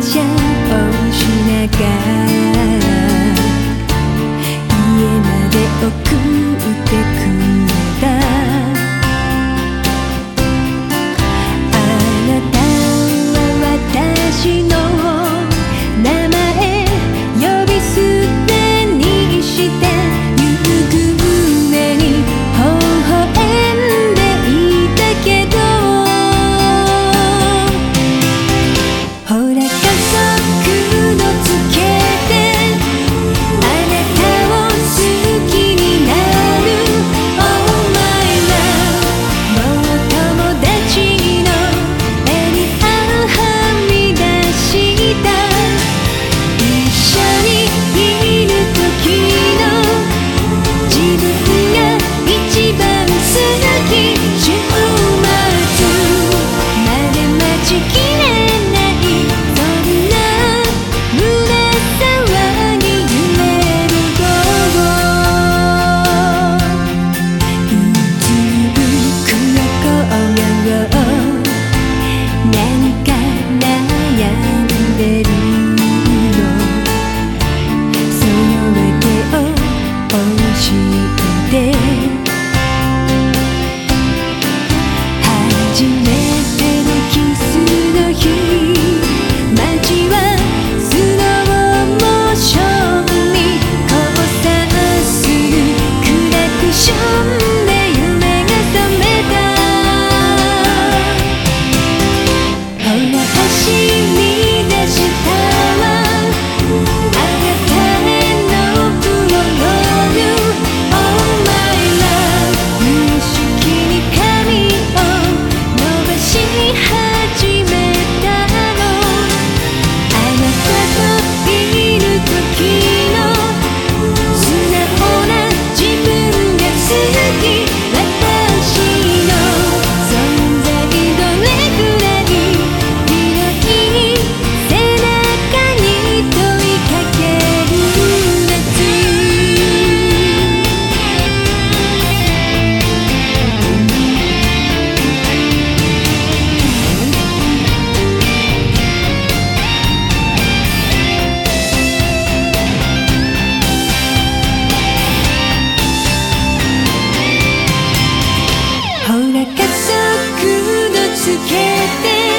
茶をしながら家まで送る。you かそくのつけて